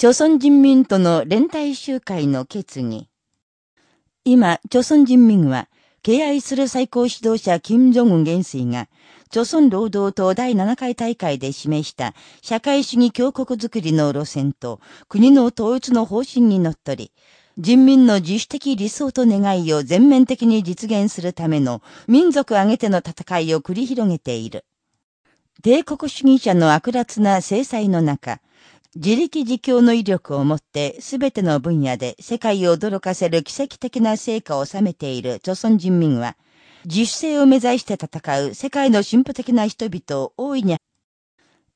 朝鮮人民との連帯集会の決議。今、朝鮮人民は、敬愛する最高指導者金正恩元帥が、朝鮮労働党第7回大会で示した社会主義強国づくりの路線と国の統一の方針にのっとり、人民の自主的理想と願いを全面的に実現するための民族挙げての戦いを繰り広げている。帝国主義者の悪辣な制裁の中、自力自強の威力をもって全ての分野で世界を驚かせる奇跡的な成果を収めている朝鮮人民は、自主性を目指して戦う世界の進歩的な人々を大いに、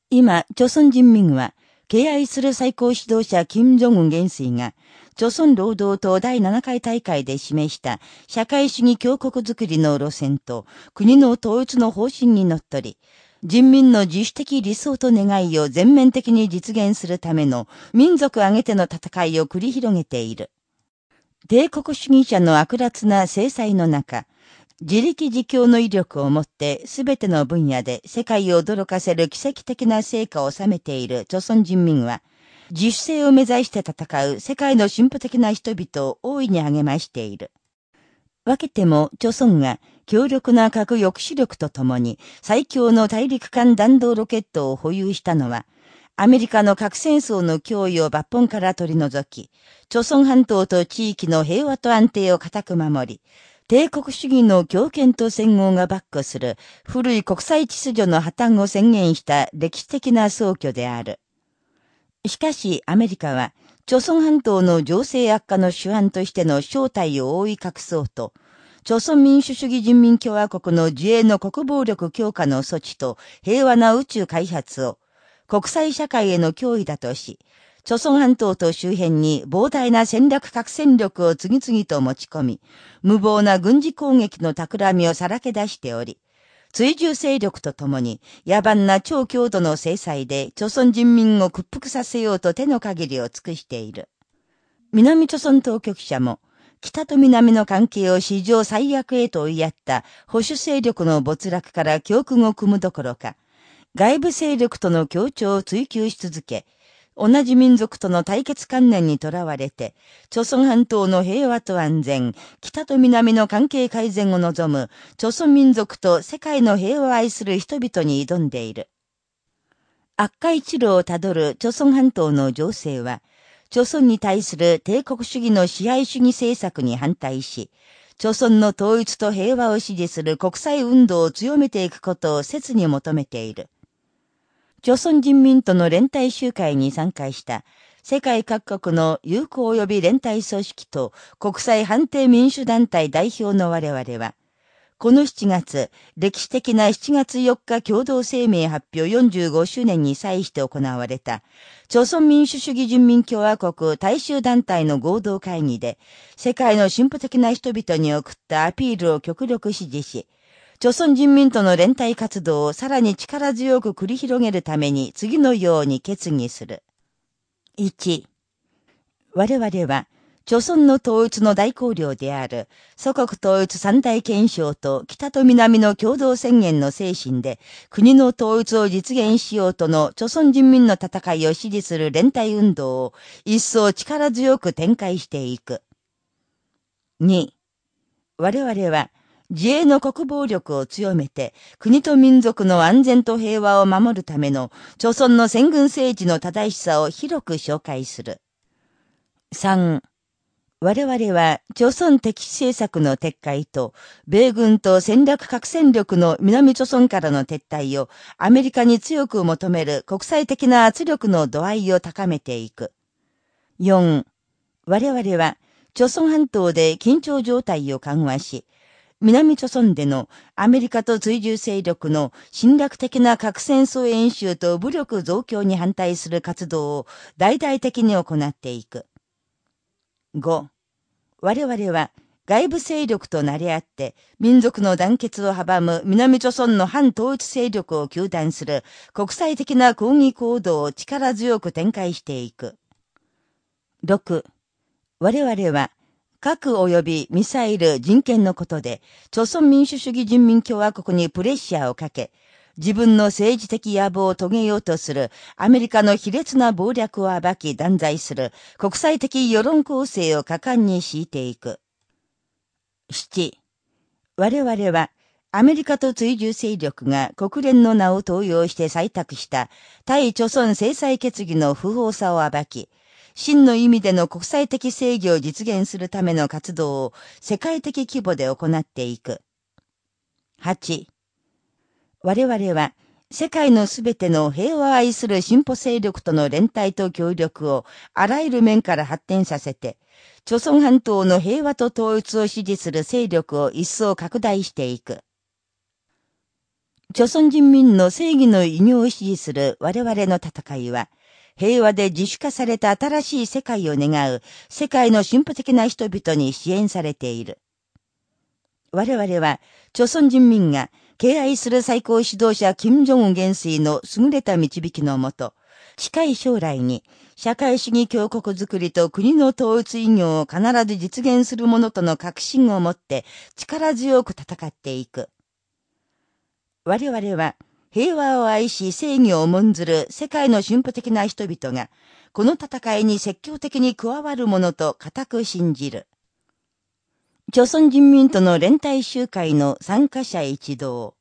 今、朝鮮人民は、敬愛する最高指導者金正恩元帥が、朝鮮労働党第7回大会で示した社会主義強国づくりの路線と国の統一の方針にのっとり、人民の自主的理想と願いを全面的に実現するための民族挙げての戦いを繰り広げている。帝国主義者の悪辣な制裁の中、自力自強の威力をもって全ての分野で世界を驚かせる奇跡的な成果を収めている朝鮮人民は、自主性を目指して戦う世界の進歩的な人々を大いに励ましている。分けても、朝鮮が強力な核抑止力とともに最強の大陸間弾道ロケットを保有したのは、アメリカの核戦争の脅威を抜本から取り除き、朝鮮半島と地域の平和と安定を固く守り、帝国主義の強権と戦後がバックする古い国際秩序の破綻を宣言した歴史的な総挙である。しかし、アメリカは、朝鮮半島の情勢悪化の主犯としての正体を覆い隠そうと、朝鮮民主主義人民共和国の自衛の国防力強化の措置と平和な宇宙開発を国際社会への脅威だとし、朝鮮半島と周辺に膨大な戦略核戦力を次々と持ち込み、無謀な軍事攻撃の企みをさらけ出しており、追従勢力とともに野蛮な超強度の制裁で朝鮮人民を屈服させようと手の限りを尽くしている。南朝鮮当局者も、北と南の関係を史上最悪へと追いやった保守勢力の没落から教訓を組むどころか、外部勢力との協調を追求し続け、同じ民族との対決観念にとらわれて、朝鮮半島の平和と安全、北と南の関係改善を望む、朝鮮民族と世界の平和を愛する人々に挑んでいる。悪化一路をたどる朝鮮半島の情勢は、朝鮮に対する帝国主義の支配主義政策に反対し、朝鮮の統一と平和を支持する国際運動を強めていくことを切に求めている。朝鮮人民との連帯集会に参加した世界各国の友好及び連帯組織と国際判定民主団体代表の我々は、この7月、歴史的な7月4日共同声明発表45周年に際して行われた、朝鮮民主主義人民共和国大衆団体の合同会議で、世界の進歩的な人々に送ったアピールを極力支持し、朝鮮人民との連帯活動をさらに力強く繰り広げるために次のように決議する。1、我々は、朝鮮の統一の大綱領である、祖国統一三大憲章と北と南の共同宣言の精神で、国の統一を実現しようとの朝鮮人民の戦いを支持する連帯運動を一層力強く展開していく。2、我々は、自衛の国防力を強めて、国と民族の安全と平和を守るための、朝鮮の戦軍政治の正しさを広く紹介する。3. 我々は、朝鮮敵視政策の撤回と、米軍と戦略核戦力の南朝鮮からの撤退をアメリカに強く求める国際的な圧力の度合いを高めていく。4. 我々は、朝鮮半島で緊張状態を緩和し、南朝鮮でのアメリカと追従勢力の侵略的な核戦争演習と武力増強に反対する活動を大々的に行っていく。5. 我々は外部勢力となり合って民族の団結を阻む南朝鮮の反統一勢力を求断する国際的な抗議行動を力強く展開していく。6. 我々は核及びミサイル、人権のことで、朝鮮民主主義人民共和国にプレッシャーをかけ、自分の政治的野望を遂げようとするアメリカの卑劣な暴略を暴き断罪する国際的世論構成を果敢に敷いていく。七、我々はアメリカと追従勢力が国連の名を登用して採択した対貯村制裁決議の不法さを暴き、真の意味での国際的正義を実現するための活動を世界的規模で行っていく。8. 我々は世界のすべての平和を愛する進歩勢力との連帯と協力をあらゆる面から発展させて、朝鮮半島の平和と統一を支持する勢力を一層拡大していく。朝鮮人民の正義の偉業を支持する我々の戦いは、平和で自主化された新しい世界を願う世界の進歩的な人々に支援されている。我々は、朝鮮人民が敬愛する最高指導者金正恩元帥の優れた導きのもと、近い将来に社会主義強国づくりと国の統一異業を必ず実現するものとの確信を持って力強く戦っていく。我々は、平和を愛し正義を重んずる世界の進歩的な人々が、この戦いに積極的に加わるものと固く信じる。朝鮮人民との連帯集会の参加者一同。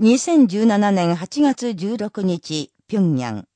2017年8月16日、平壌。